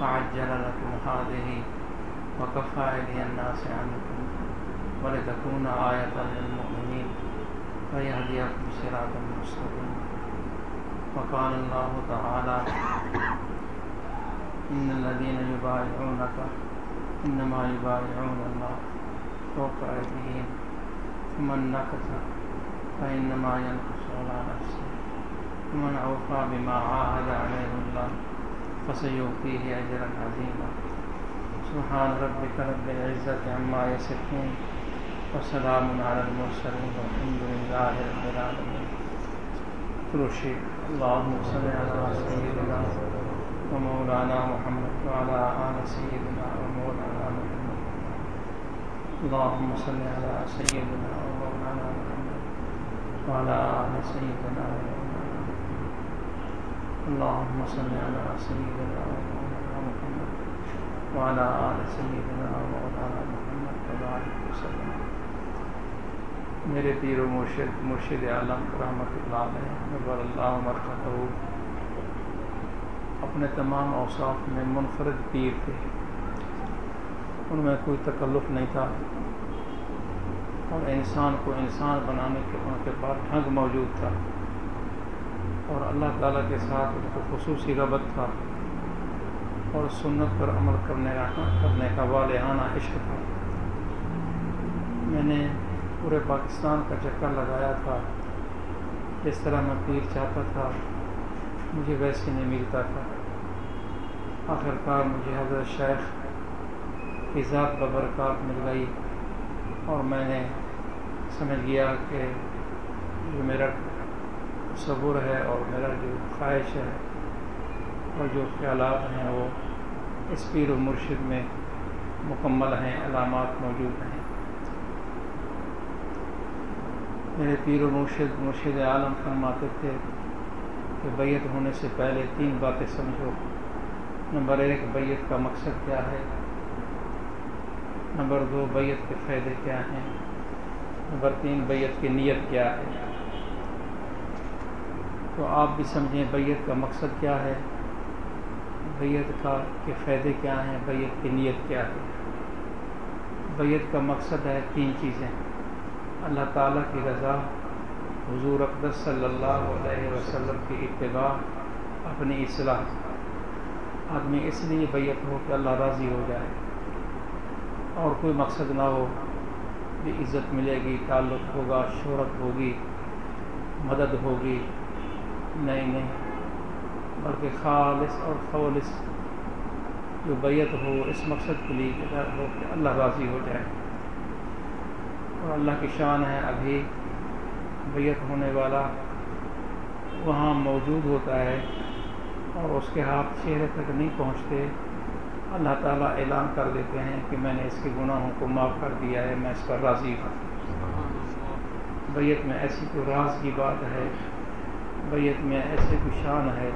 فعجل لكم هذه وكفى أيدي الناس عنكم ولتكون آية للمؤمنين ويهديكم صراطا مستقيما. وقال الله تعالى إن الذين يبايعونك إنما يبايعون الله فوق أيديهم فمن نكث فإنما ينكث على نفسه ومن أوفى بما عاهد عليه الله. فسيؤتيه أجرا عظيما. سبحان ربك رب العزة عما يصفون وسلام على المرسلين والحمد لله رب العالمين. ترشي اللهم صل على سيدنا ومولانا محمد وعلى آل سيدنا ومولانا محمد. اللهم صل على سيدنا ومولانا محمد وعلى آل سيدنا ومولانا اللهم صل على سيدنا ومولانا محمد وعلى آل سيدنا ومولانا محمد وبارك وسلم. میرے پیر و مرشد مرشد عالم رحمۃ اللہ علیہ نبر اللہ مرکز اپنے تمام اوصاف میں منفرد پیر تھے۔ ان میں کوئی تکلف نہیں تھا۔ اور انسان کو انسان بنانے کے ان کے پاس ڈھنگ موجود تھا۔ اور اللہ تعالیٰ کے ساتھ ان کو خصوصی ربط تھا اور سنت پر عمل کرنے کا کرنے کا والہانہ عشق تھا۔ میں نے پورے پاکستان کا چکر لگایا تھا۔ جس طرح میں پیر چاہتا تھا، مجھے ویسے نہیں ملتا تھا۔ آخرکار مجھے حضرت شیخ کی ذات ببرکات مل گئی اور میں نے سمجھ گیا کہ جو میرا تصور ہے اور میرا جو خواہش ہے اور جو خیالات ہیں وہ اس پیر و مرشد میں مکمل ہیں، علامات موجود ہیں۔ میرے پیر و مرشد مرشد عالم فرماتے تھے کہ بیت ہونے سے پہلے تین باتیں سمجھو۔ نمبر ایک بیت کا مقصد کیا ہے؟ نمبر دو بیت کے فائدے کیا ہیں؟ نمبر تین بیت کی نیت کیا ہے؟ تو آپ بھی سمجھیں بیت کا مقصد کیا ہے؟ بیت کا کے فائدے کیا ہیں؟ بیت کی نیت کیا ہے؟ بیت کا مقصد ہے تین چیزیں۔ اللہ تعالیٰ کی رضا، حضور اقدس صلی اللہ علیہ وسلم کی اتباع، اپنی اصلاح۔ آدمی اس لیے بیت ہو کہ اللہ راضی ہو جائے۔ اور کوئی مقصد نہ ہو کہ عزت ملے گی، تعلق ہوگا، شہرت ہوگی، مدد ہوگی نہیں نہیں۔ بلکہ خالص اور خولص جو بیت ہو اس مقصد کے لیے ہو کہ اللہ راضی ہو جائے۔ اور اللہ کی شان ہے ابھی بیت ہونے والا وہاں موجود ہوتا ہے اور اس کے ہاتھ چہرے تک نہیں پہنچتے۔ اللہ تعالیٰ اعلان کر دیتے ہیں کہ میں نے اس کے گناہوں کو معاف کر دیا ہے میں اس پر راضی ہوں۔ بیت میں ایسی کوئی راز کی بات ہے بیت میں ایسے کوئی شان ہے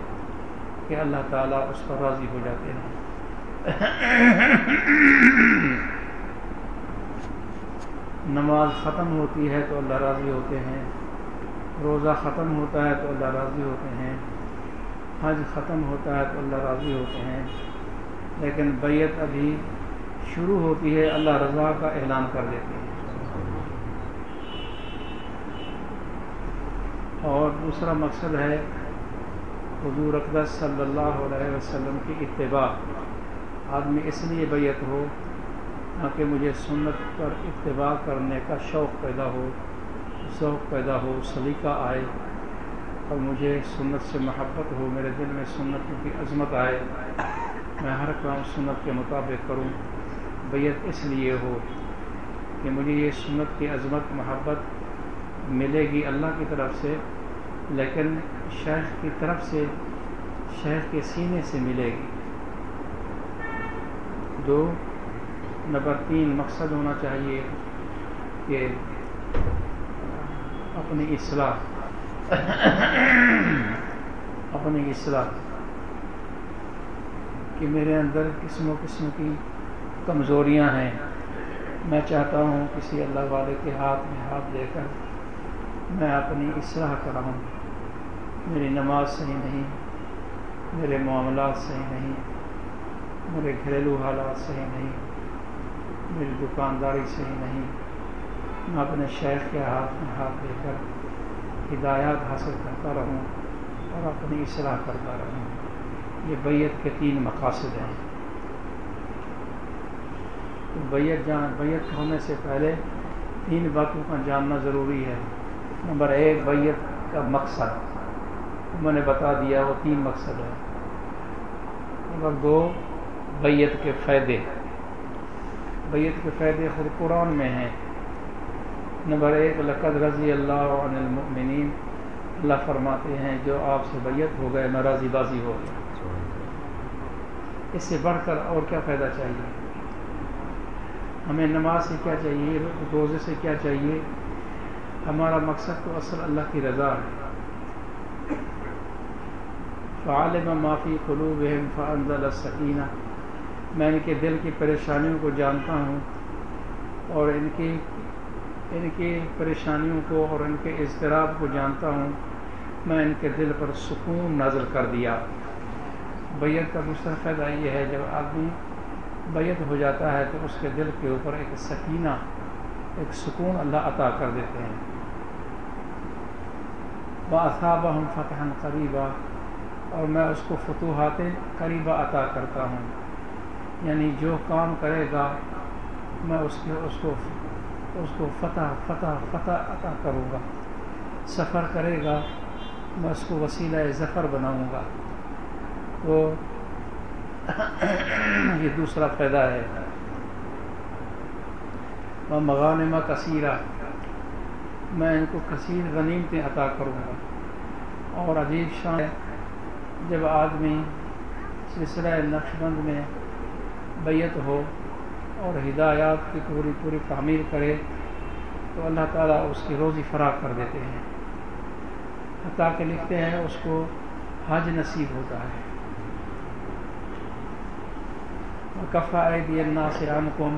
کہ اللہ تعالیٰ اس پر راضی ہو جاتے ہیں۔ نماز ختم ہوتی ہے تو اللہ راضی ہوتے ہیں، روزہ ختم ہوتا ہے تو اللہ راضی ہوتے ہیں، حج ختم ہوتا ہے تو اللہ راضی ہوتے ہیں۔ لیکن بیت ابھی شروع ہوتی ہے، اللہ رضا کا اعلان کر دیتے ہیں اور دوسرا مقصد ہے حضور اقدس صلی اللہ علیہ وسلم کی اتباع۔ آدمی اس لیے بیت ہو تاکہ مجھے سنت پر اتباع کرنے کا شوق پیدا ہو، ذوق پیدا ہو، سلیقہ آئے اور مجھے سنت سے محبت ہو، میرے دل میں سنت کی عظمت آئے۔ میں ہر کام سنت کے مطابق کروں بیت اس لیے ہو کہ مجھے یہ سنت کی عظمت، محبت ملے گی اللہ کی طرف سے۔ لیکن شیخ کی طرف سے شیخ کے سینے سے ملے گی۔ دو، نمبر تین، مقصد ہونا چاہیے کہ اپنی اصلاح اپنی اصلاح کہ میرے اندر قسم و قسم کی کمزوریاں ہیں۔ میں چاہتا ہوں کسی اللہ والے کے ہاتھ میں ہاتھ دے کر میں اپنی اصلاح کراؤں۔ میری نماز صحیح نہیں، میرے معاملات صحیح نہیں، میرے گھریلو حالات صحیح نہیں، میری دکانداری صحیح نہیں۔ میں اپنے شیخ کے ہاتھ میں ہاتھ دے کر ہدایات حاصل کرتا رہوں اور اپنی اصلاح کرتا رہوں۔ یہ بیت کے تین مقاصد ہیں۔ تو بیت جان بیت ہونے سے پہلے تین باتوں کا جاننا ضروری ہے۔ نمبر ایک بیت کا مقصد۔ میں نے بتا دیا وہ تین مقصد ہے نمبر دو بیت کے فائدے۔ بیت کے فائدے خود قرآن میں ہیں۔ نمبر ایک، لقد رضی اللہ عن المؤمنین۔ اللہ فرماتے ہیں، جو آپ سے بیت ہو گئے، میں راضی بازی ہو گیا۔ اس سے بڑھ کر اور کیا فائدہ چاہیے؟ ہمیں نماز سے کیا چاہیے؟ روزے سے کیا چاہیے؟ ہمارا مقصد تو اصل اللہ کی رضا ہے۔ فعالم معافی قلوب فنزل السکینہ میں ان کے دل کی پریشانیوں کو جانتا ہوں اور ان کی ان کی پریشانیوں کو اور ان کے اضطراب کو جانتا ہوں میں ان کے دل پر سکون نازل کر دیا۔ بیت کا دوسرا فائدہ یہ ہے جب آدمی بیت ہو جاتا ہے تو اس کے دل کے اوپر ایک سکینہ، ایک سکون اللہ عطا کر دیتے ہیں۔ باصابہ ہم فتح قریبہ اور میں اس کو فتوحات قریبہ عطا کرتا ہوں۔ یعنی جو کام کرے گا، میں اس کے، اس کو اس کو فتح فتح فتح عطا کروں گا۔ سفر کرے گا، میں اس کو وسیلہ ظفر بناؤں گا۔ تو یہ دوسرا فائدہ ہے۔ وہ مغانمہ کثیرہ، میں ان کو کثیر غنیمتیں عطا کروں گا۔ اور عجیب شان جب آدمی سلسلہ نقش بند میں بیت ہو اور ہدایات کی پوری پوری تعمیر کرے تو اللہ تعالیٰ اس کی روزی فراغ کر دیتے ہیں۔ حتیٰ کہ لکھتے ہیں اس کو حج نصیب ہوتا ہے۔ کفا عید اللہ سے کم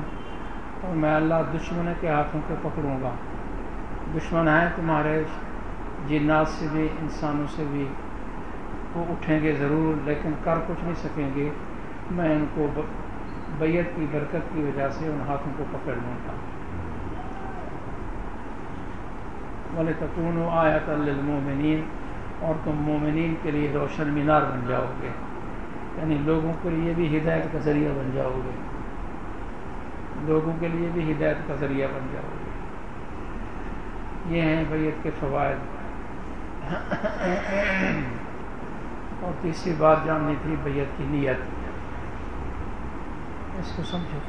اور میں اللہ دشمن کے ہاتھوں کو پکڑوں گا۔ دشمن ہیں تمہارے جنات سے بھی، انسانوں سے بھی۔ وہ اٹھیں گے ضرور، لیکن کر کچھ نہیں سکیں گے۔ میں ان کو بیت کی برکت کی وجہ سے ان ہاتھوں کو پکڑ لوں گا۔ بولے تکون و آیت المومنین اور تم مومنین کے لیے روشن مینار بن جاؤ گے۔ یعنی لوگوں کے لیے بھی ہدایت کا ذریعہ بن جاؤ گے۔ لوگوں کے لیے بھی ہدایت کا ذریعہ بن جاؤ گے۔ یہ ہیں بیت کے فوائد۔ اور تیسری بات جاننی تھی بیت کی نیت۔ اس کو سمجھو۔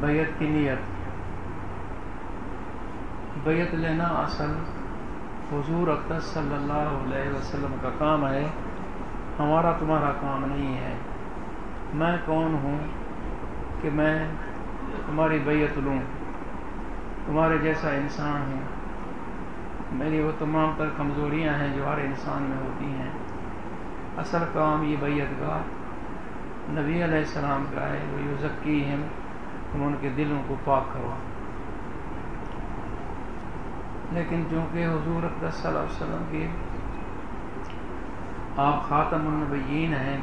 بیت کی نیت۔ بیت لینا اصل حضور اقدس صلی اللہ علیہ وسلم کا کام ہے، ہمارا تمہارا کام نہیں ہے۔ میں کون ہوں کہ میں تمہاری بیت لوں؟ تمہارے جیسا انسان ہوں۔ میری وہ تمام تر کمزوریاں ہیں جو ہر انسان میں ہوتی ہیں۔ اصل کام یہ بیت کا نبی علیہ السلام کا ہے۔ وہ یو ذکی تم ان کے دلوں کو پاک کرو۔ لیکن چونکہ حضور اقدس صلی اللہ علیہ وسلم کی آپ خاتم النبیین ہیں،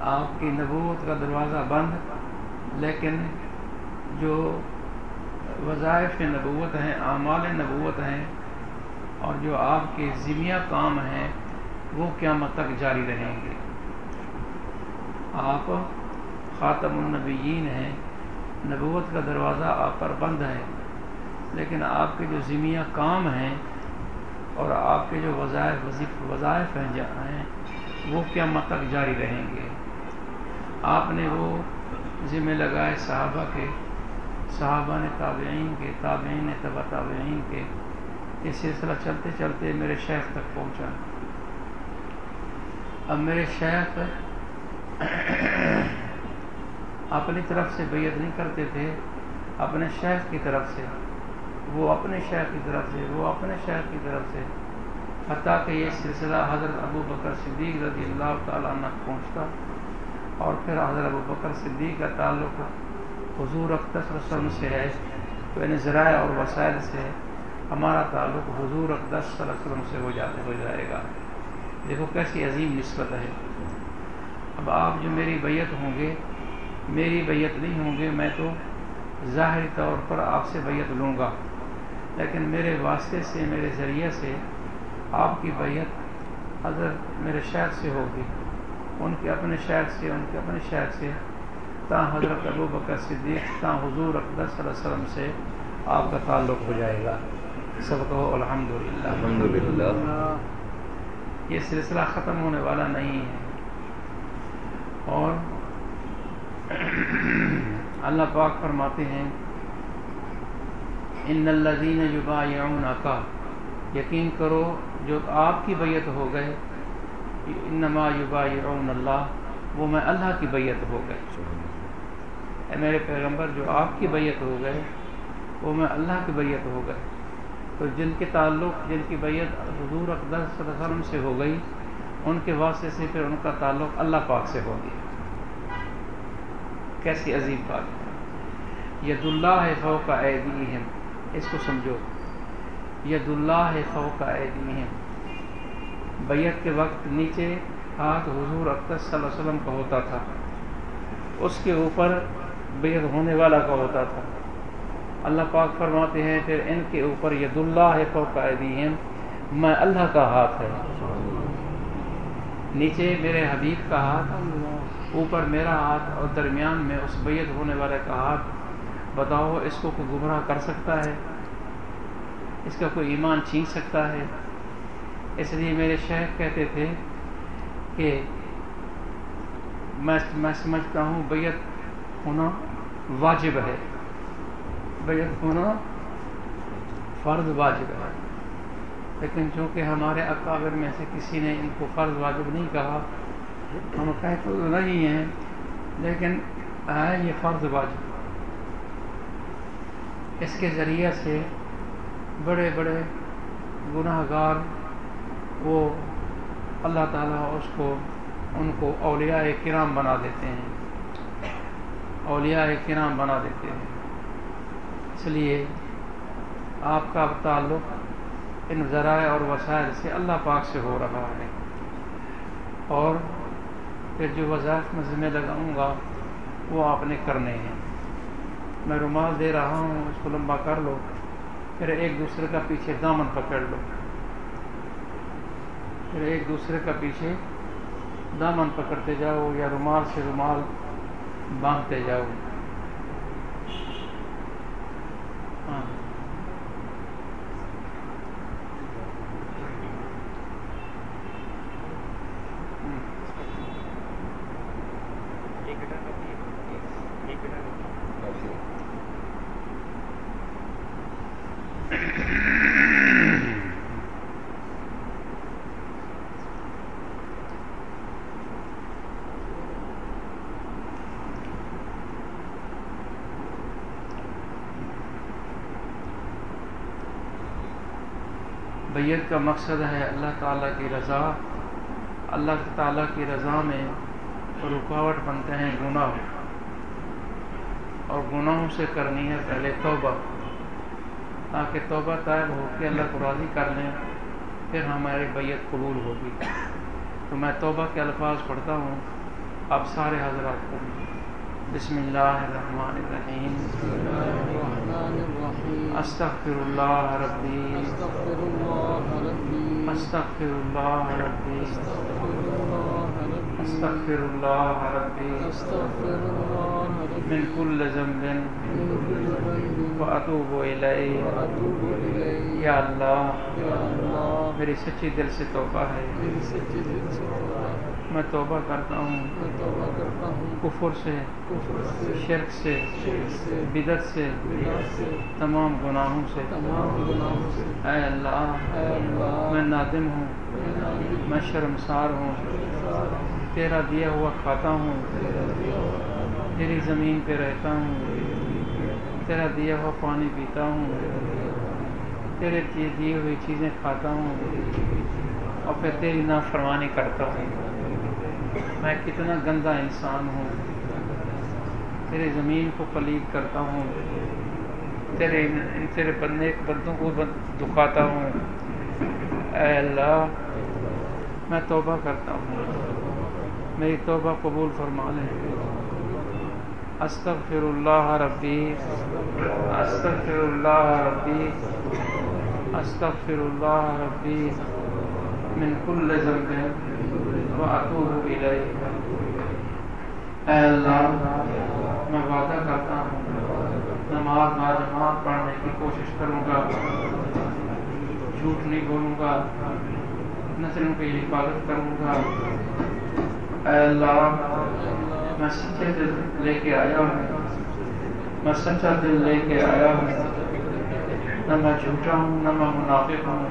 آپ کی نبوت کا دروازہ بند، لیکن جو وظائف نبوت ہیں، اعمال نبوت ہیں اور جو آپ کے ذمیہ کام ہیں، وہ قیامت تک جاری رہیں گے۔ آپ خاتم النبیین ہیں، نبوت کا دروازہ آپ پر بند ہے۔ لیکن آپ کے جو ذمیہ کام ہیں اور آپ کے جو وظائف وظیف وظائف ہیں جہاں ہیں، وہ قیامت تک جاری رہیں گے۔ آپ نے وہ ذمہ لگائے صحابہ کے، صحابہ نے تابعین کے، تابعین نے تبا تابعین کے۔ یہ سلسلہ چلتے چلتے میرے شیخ تک پہنچا۔ اب میرے شیخ اپنی طرف سے بیعت نہیں کرتے تھے، اپنے شیخ کی طرف سے۔ وہ اپنے شیخ کی طرف سے، وہ اپنے شیخ کی طرف سے، حتیٰ کہ یہ سلسلہ حضرت ابو بکر صدیق رضی اللہ تعالیٰ عنہ پہنچتا اور پھر حضرت ابو بکر صدیق کا تعلق حضور اقدس رسم سے ہے تو ان ذرائع اور وسائل سے ہمارا تعلق حضور اقدس صلی اللہ علیہ وسلم سے ہو جاتے ہو جائے گا۔ دیکھو کیسی عظیم نسبت ہے۔ اب آپ جو میری بیعت ہوں گے، میری بیعت نہیں ہوں گے، میں تو ظاہری طور پر آپ سے بیعت لوں گا۔ لیکن میرے واسطے سے میرے ذریعے سے آپ کی بیعت حضرت میرے شہر سے ہوگی۔ ان کے اپنے شہر سے ان کے اپنے شہر سے۔ تا حضرت ابو بکر صدیق تا حضور اقدس صلی اللہ علیہ وسلم سے آپ کا تعلق ہو جائے گا۔ سب کہو الحمد للہ الحمد للہ یہ سلسلہ ختم ہونے والا نہیں ہے۔ اور اللہ پاک فرماتے ہیں ان الذین یبایعونک، یقین کرو جو آپ کی بیعت ہو گئے، انما یبایعون اللہ، وہ میں اللہ کی بیعت ہو گئے۔ اے میرے پیغمبر، جو آپ کی بیعت ہو گئے، وہ میں اللہ کی بیعت ہو گئے۔ تو جن کے تعلق، جن کی بیعت حضور اقدس صلی اللہ علیہ وسلم سے ہو گئی، ان کے واسطے سے پھر ان کا تعلق اللہ پاک سے ہو گیا۔ کیسی عظیم بات ہے۔ ید اللہ ہے فو کا ایدیہم۔ اس کو سمجھو۔ ید اللہ ہے فو کا ایدیہم۔ بیعت کے وقت نیچے ہاتھ حضور اقدس صلی اللہ علیہ وسلم کا ہوتا تھا۔ اس کے اوپر بیعت ہونے والا کا ہوتا تھا۔ اللہ پاک فرماتے ہیں، پھر ان کے اوپر ید اللہ فوق ایدیہم۔ میں اللہ کا ہاتھ ہے۔ نیچے میرے حبیب کا ہاتھ، اوپر میرا ہاتھ اور درمیان میں اس بیعت ہونے والے کا ہاتھ۔ بتاؤ اس کو کوئی گمراہ کر سکتا ہے؟ اس کا کوئی ایمان چھین سکتا ہے؟ اس لیے میرے شیخ کہتے تھے کہ میں میں سمجھتا ہوں بیعت ہونا واجب ہے۔ بیعت ہونا فرض واجب ہے۔ لیکن چونکہ ہمارے اکابر میں سے کسی نے ان کو فرض واجب نہیں کہا، ہم کہہ تو نہیں ہیں، لیکن ہے یہ فرض واجب۔ اس کے ذریعے سے بڑے بڑے گناہ گار وہ اللہ تعالیٰ اس کو، ان کو اولیاء کرام بنا دیتے ہیں۔ اولیاء کرام بنا دیتے ہیں۔ اس لیے آپ کا تعلق ان ذرائع اور وسائل سے اللہ پاک سے ہو رہا ہے۔ اور پھر جو وظائف میں ذمہ لگاؤں گا وہ آپ نے کرنے ہیں۔ میں رومال دے رہا ہوں، اس کو لمبا کر لو، پھر ایک دوسرے کا پیچھے دامن پکڑ لو۔ پھر ایک دوسرے کا پیچھے دامن پکڑتے جاؤ یا رومال سے رومال باندھتے جاؤ۔ بیت کا مقصد ہے اللہ تعالیٰ کی رضا۔ اللہ تعالیٰ کی رضا میں رکاوٹ بنتے ہیں، گناہ۔ اور گناہوں سے کرنی ہے پہلے توبہ۔ تاکہ توبہ طائب ہو کے اللہ کو راضی کر لیں پھر ہماری بیت قبول ہوگی۔ تو میں توبہ کے الفاظ پڑھتا ہوں۔ آپ سارے حضرات کو۔ بسم اللہ الرحمن الرحیم۔ استغفر اللہ ربی۔ استغفر اللہ ربی۔ استغفر اللہ ربی من كل ذنب. واتوب الیہ یا اللہ یا اللہ میری سچی دل سے توبہ ہے۔ میری سچی دل سے توبہ ہے میں توبہ کرتا ہوں۔ میں توبہ کرتا ہوں کفر سے کفر سے شرک سے شرک سے بدت سے بدعت سے تمام گناہوں سے۔ تمام گناہوں سے اے اللہ اے اللہ میں نادم ہوں۔ میں میں شرمسار ہوں شرمسار ہوں، تیرا دیا ہوا کھاتا ہوں، تیری زمین پہ رہتا ہوں، تیرا دیا ہوا پانی پیتا ہوں، تیرے دیے دی ہوئی چیزیں کھاتا ہوں اور پھر تیری نافرمانی کرتا ہوں۔ میں کتنا گندا انسان ہوں۔ تیرے زمین کو پلید کرتا ہوں، تیرے تیرے بندے بندوں کو دکھاتا ہوں۔ اے اللہ، میں توبہ کرتا ہوں۔ میری توبہ قبول فرما لیں استغفر اللہ ربی استغفر اللہ ربی استغفر اللہ ربی من کل ذنب و اتوب الیہ۔ اے اللہ، میں وعدہ کرتا ہوں، نماز با جماعت پڑھنے کی کوشش کروں گا، جھوٹ نہیں بولوں گا نسلوں کی حفاظت کروں گا۔ اے اللہ، میں سچے دل لے کے آیا ہوں۔ میں سچا دل لے کے آیا ہوں۔ نہ میں جھوٹا ہوں، نہ میں منافق ہوں۔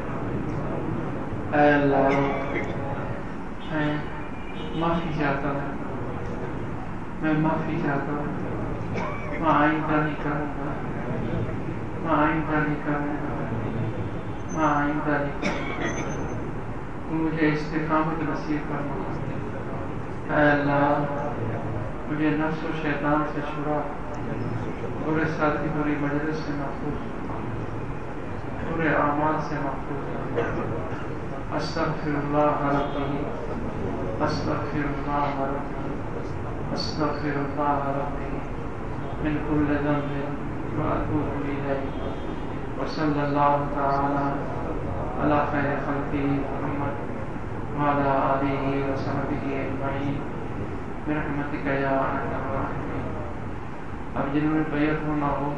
اے اللہ، میں معافی چاہتا ہوں۔ میں معافی چاہتا ہوں۔ میں آئندہ نہیں کروں گا۔ میں آئندہ نہیں کروں گا۔ میں آئندہ نہیں کروں گا۔ مجھے استقامت نصیب کرنا اے اللہ مجھے نفس و شیطان سے چھڑا برے ساتھی بری مجلس سے محفوظ برے اعمال سے محفوظ استغفر اللہ ربی استغفر اللہ ربی استغفر اللہ ربی من كل ذنب واتوب اليه وصلى الله تعالى على خير خلقه وعلى اله وصحبه اجمعين برحمتك يا ارحم الراحمين. اب جنہوں نے بیعت ہونا ہو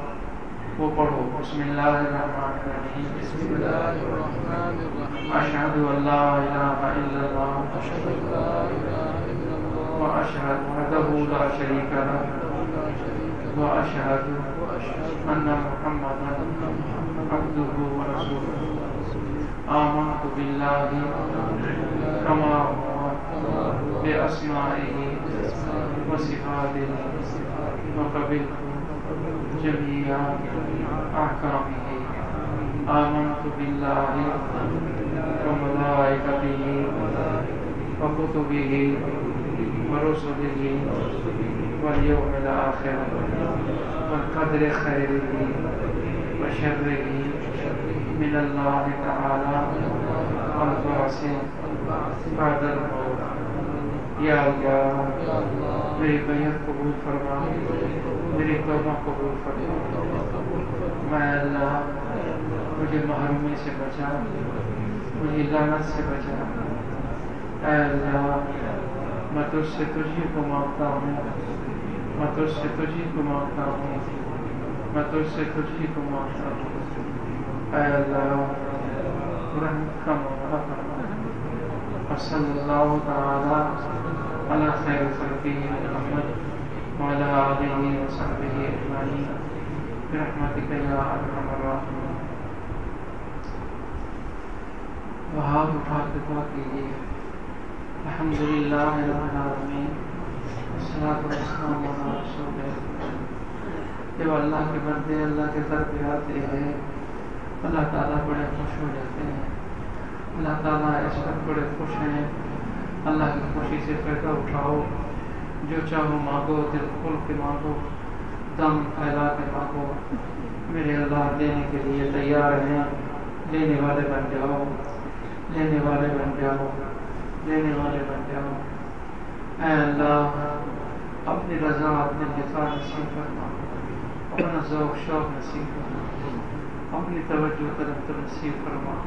وہ پڑھو. بسم اللہ الرحمن الرحیم. بسم اللہ الرحمن الرحیم. اشہد ان لا الہ الا اللہ اشهد ان لا اله الا الله. واشہد وحدہ لا شریک له. واشهد ان محمدا عبده ورسوله. آمنت بالله كما هو كما هو بأسمائه بأسمائه وصفاته وصفاته وقبلت جميع أحكامه. آمنت بالله وملائكته وكتبه ورسله واليوم الآخر والقدر خيره وشره من الله تعالى والبعث بعد الموت. یا اللہ میری بیعت قبول فرما میری توبہ قبول فرما. میں اللہ مجھے محرومی سے بچا، مجھے لعنت سے بچا. اے اللہ، میں تجھ سے تجھی کو مانگتا ہوں، میں تجھ سے تجھی کو مانگتا ہوں، میں تجھ سے تجھی کو مانگتا ہوں. اللہ تعالی خلقه محمد وعلى آله وصحبه أجمعين برحمتك يا أرحم الراحمين وہاں اٹھا دعا کیجیے الحمد للہ رب العالمین والسلام رسول جب اللہ کے بندے اللہ کے در پہ آتے ہیں اللہ تعالیٰ بڑے خوش ہو جاتے ہیں۔ اللہ تعالیٰ اس وقت بڑے خوش ہیں۔ اللہ کی خوشی سے فائدہ اٹھاؤ۔ جو چاہو مانگو، دل کھول کے مانگو۔ دم پھیلا کے مانگو۔ میرے اللہ، دینے کے لیے تیار ہیں۔ لینے والے بن جاؤ۔ لینے والے بن جاؤ۔ لینے والے بن جاؤ۔ اے اللہ، اپنی رضا، اپنے دفاع نصیب فرما۔ اپنا ذوق، شوق نصیب فرما۔ اپنی توجہ طرف تو فرما۔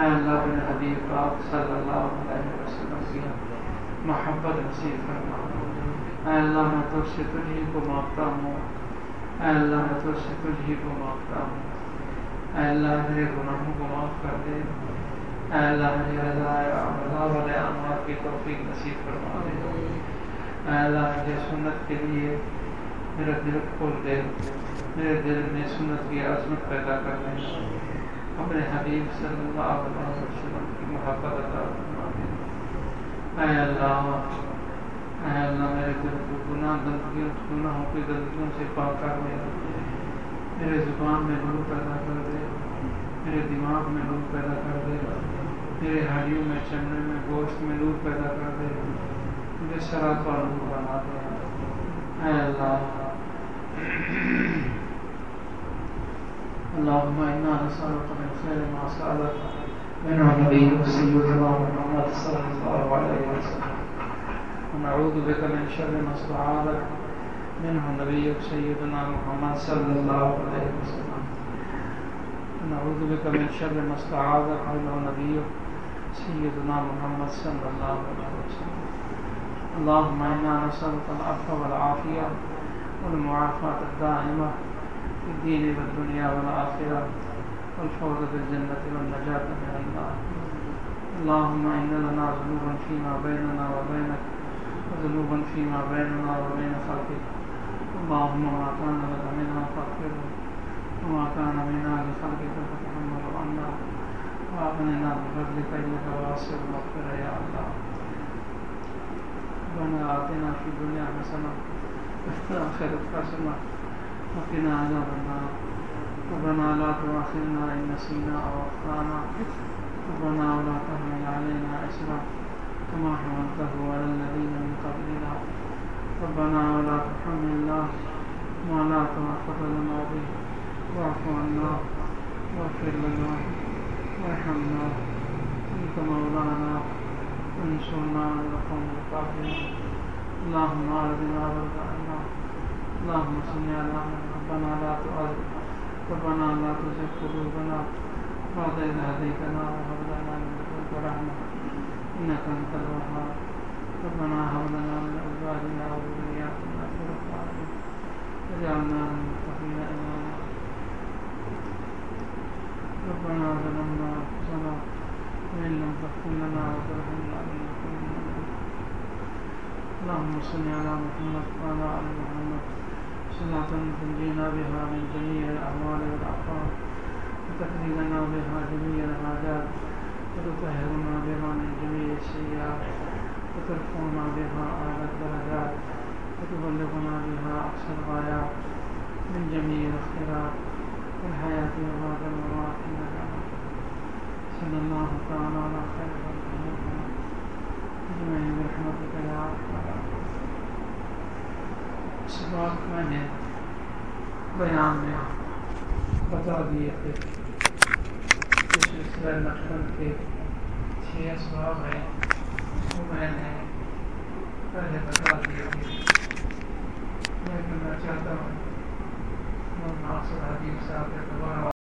اے اللہ بن حبیب پاک صلی اللہ علیہ وسلم کی محبت نصیب فرما۔ اے اللہ، میں تجھ سے تجھی کو مانگتا ہوں۔ اے اللہ، میں تجھ سے تجھی کو مانگتا ہوں۔ اے اللہ، میرے گناہوں کو معاف کر دے۔ اے اللہ مجھے رضا رضا والے اعمال کی توفیق نصیب فرما دے۔ اے اللہ مجھے سنت کے لیے میرا دل کھول دے میرے دل میں سنت کی عظمت پیدا کر دے اپنے حبیب صلی اللہ علیہ وسلم کی محبت عطا فرما دے اے اللہ اے اللہ، میرے دل کو گناہ گندگیوں، گناہوں کی گندگیوں سے پاک کر دے۔ میرے زبان میں نور پیدا کر دے۔ میرے دماغ میں نور پیدا کر دے۔ میرے ہڈیوں میں، چمڑے میں، گوشت میں نور پیدا کر دے۔ مجھے شراب کا نور بنا دے۔ اے اللہ اللهم انا نسالك من خير ما سالك منه نبيك سيدنا محمد صلى الله عليه وسلم. ونعوذ بك من شر ما استعاذك، منه نبيك سيدنا محمد صلى الله عليه وسلم. ونعوذ بك من شر ما استعاذك، منه نبيك سيدنا محمد صلى الله عليه وسلم. اللهم انا نسالك العفو والعافيه والمعافاة الدائمة في الدين والدنيا والآخرة والفوز بالجنة والنجاة من النار. اللهم إن لنا ذنوبا فيما بيننا وبينك وذنوبا فيما بيننا وبين خلقك. اللهم ما كان لك منا فاغفره وما كان منا لخلقك فتحمل عنا وأغننا بفضلك إنك واسع المغفرة يا الله. ربنا آتنا في الدنيا حسنة الآخرة حسنة وقنا عذاب النار. ربنا لا تؤاخذنا إن نسينا أو أخطأنا. ربنا ولا تحمل علينا إسرا كما حملته على الذين من قبلنا. ربنا ولا تحملنا ما لا طاقة لنا به. واعف عنا واغفر لنا وارحمنا. أنت مولانا انصرنا على القوم الكافرين. اللهم أعذنا وارض عنا اللهم صل على ربنا لا تؤاخذ ربنا لا تزغ قلوبنا بعد إذ هديتنا وهب لنا من لدنك رحمة إنك أنت الوهاب. ربنا هب لنا من أزواجنا وذرياتنا قرة أعين واجعلنا للمتقين إماما. ربنا ظلمنا أنفسنا وإن لم تغفر لنا وترحمنا اللهم صل على محمد وعلى آل محمد. صلاة تنجينا بها من جميع الأهوال والأفعال وتقضي لنا بها جميع الحاجات. وتطهرنا بها من جميع السيئات وترفعنا بها أعلى الدرجات. وتبلغنا بها أقصى الغايات. من جميع الخيرات. والحياة وبعد الممات إنك صلى الله تعالى على خير خلقه اجمعين برحمتك يا أرحم الراحمين اس بات میں نے بیان میں بتا دیے تھے کہ سلسلہ نقل کے چھ اسباب ہیں وہ میں نے پہلے بتا دیے تھے میں کرنا چاہتا ہوں ناصر حدیب صاحب کے دوبارہ